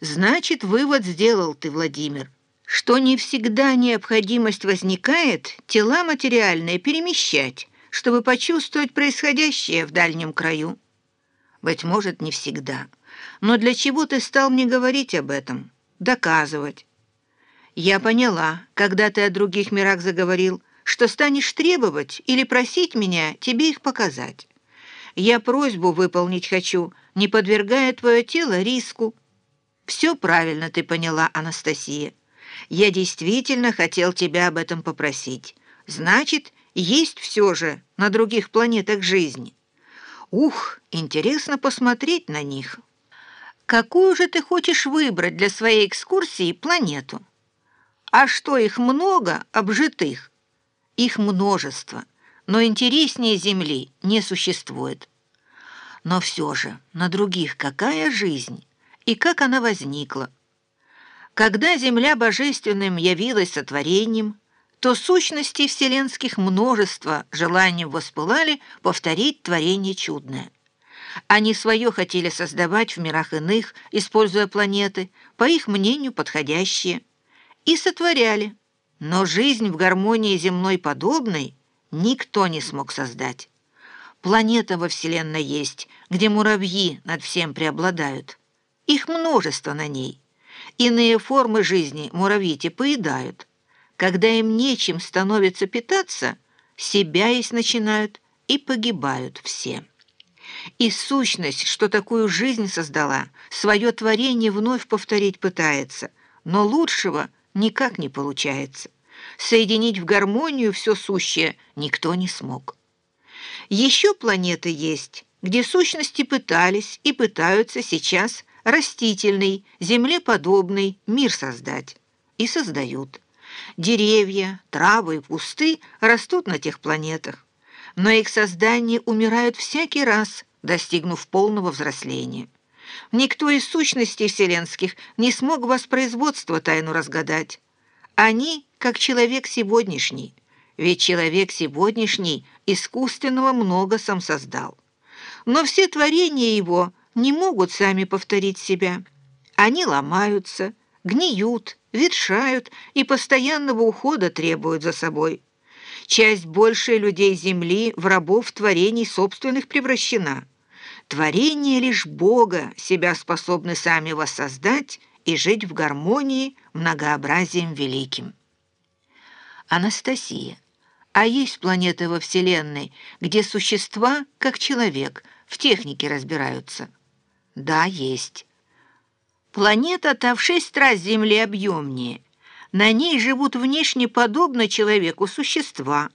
Значит, вывод сделал ты, Владимир, что не всегда необходимость возникает тела материальные перемещать, чтобы почувствовать происходящее в дальнем краю. Быть может, не всегда. Но для чего ты стал мне говорить об этом? Доказывать. Я поняла, когда ты о других мирах заговорил, что станешь требовать или просить меня тебе их показать. Я просьбу выполнить хочу, не подвергая твое тело риску. Все правильно ты поняла, Анастасия. Я действительно хотел тебя об этом попросить. Значит, есть все же на других планетах жизни. Ух, интересно посмотреть на них. Какую же ты хочешь выбрать для своей экскурсии планету? А что, их много, обжитых? Их множество но интереснее Земли не существует. Но все же на других какая жизнь и как она возникла? Когда Земля божественным явилась сотворением, то сущности вселенских множество желанием воспылали повторить творение чудное. Они свое хотели создавать в мирах иных, используя планеты, по их мнению подходящие, и сотворяли. Но жизнь в гармонии земной подобной никто не смог создать. Планета во Вселенной есть, где муравьи над всем преобладают. Их множество на ней. Иные формы жизни муравьи поедают. Когда им нечем становится питаться, себя есть начинают и погибают все. И сущность, что такую жизнь создала, свое творение вновь повторить пытается, но лучшего никак не получается соединить в гармонию все сущее никто не смог. Еще планеты есть, где сущности пытались и пытаются сейчас растительный, землеподобный мир создать. И создают. Деревья, травы и кусты растут на тех планетах. Но их создание умирают всякий раз, достигнув полного взросления. Никто из сущностей вселенских не смог воспроизводство тайну разгадать. Они как человек сегодняшний, ведь человек сегодняшний искусственного много сам создал. Но все творения его не могут сами повторить себя. Они ломаются, гниют, ветшают и постоянного ухода требуют за собой. Часть большей людей Земли в рабов творений собственных превращена. Творения лишь Бога себя способны сами воссоздать и жить в гармонии многообразием великим. Анастасия, а есть планеты во Вселенной, где существа, как человек, в технике разбираются? Да, есть. Планета-то в шесть раз Земли объемнее. На ней живут внешне подобно человеку существа.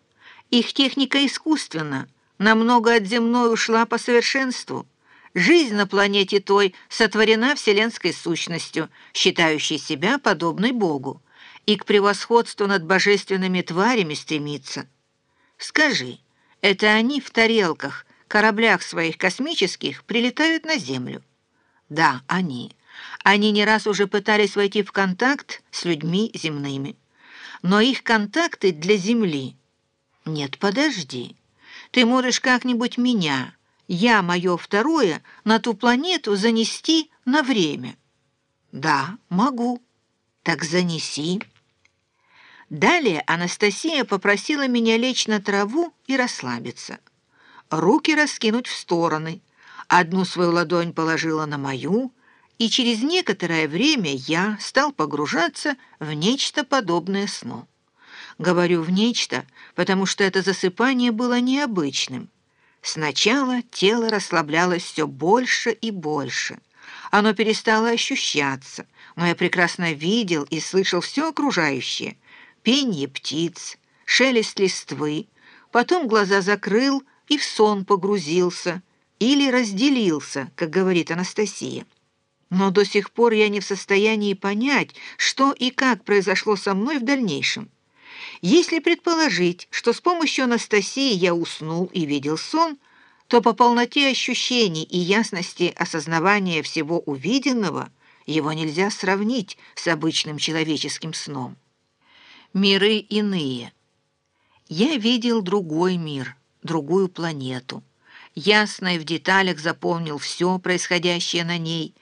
Их техника искусственна, намного от земной ушла по совершенству. Жизнь на планете той сотворена вселенской сущностью, считающей себя подобной Богу, и к превосходству над божественными тварями стремится. Скажи, это они в тарелках, кораблях своих космических прилетают на Землю? Да, они. Они не раз уже пытались войти в контакт с людьми земными. Но их контакты для Земли. Нет, подожди. Ты можешь как-нибудь меня я мое второе на ту планету занести на время? Да, могу. Так занеси. Далее Анастасия попросила меня лечь на траву и расслабиться. Руки раскинуть в стороны. Одну свою ладонь положила на мою, и через некоторое время я стал погружаться в нечто подобное сну. Говорю «в нечто», потому что это засыпание было необычным. Сначала тело расслаблялось все больше и больше. Оно перестало ощущаться, но я прекрасно видел и слышал все окружающее. Пение птиц, шелест листвы. Потом глаза закрыл и в сон погрузился или разделился, как говорит Анастасия. Но до сих пор я не в состоянии понять, что и как произошло со мной в дальнейшем. Если предположить, что с помощью Анастасии я уснул и видел сон, то по полноте ощущений и ясности осознавания всего увиденного его нельзя сравнить с обычным человеческим сном. Миры иные. Я видел другой мир, другую планету. Ясно и в деталях запомнил все происходящее на ней